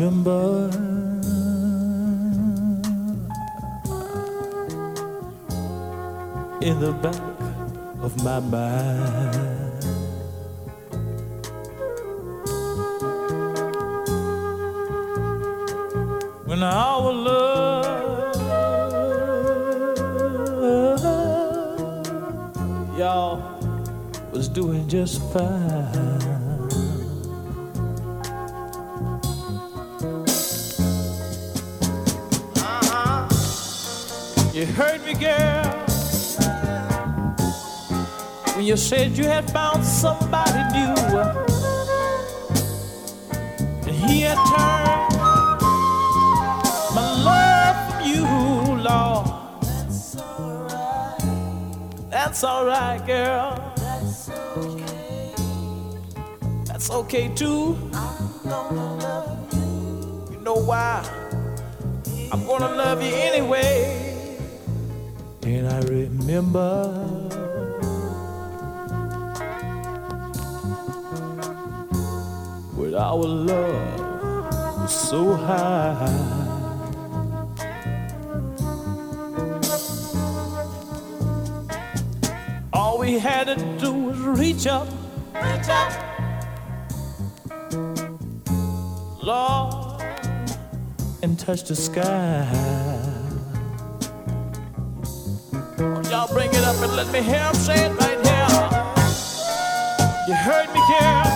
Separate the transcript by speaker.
Speaker 1: remember. In the back of my mind. When our love y'all was doing just fine. You heard me, girl, when you said you had found somebody new. And he had turned my love from you, Lord. That's alright, That's alright, girl. That's okay That's okay too. You know why? I'm gonna love you anyway. And I remember when our love was so high. All we had to do was reach up, reach up, Lord, and touch the sky. Y'all bring it up and let me hear him say it right here. You heard me, girl.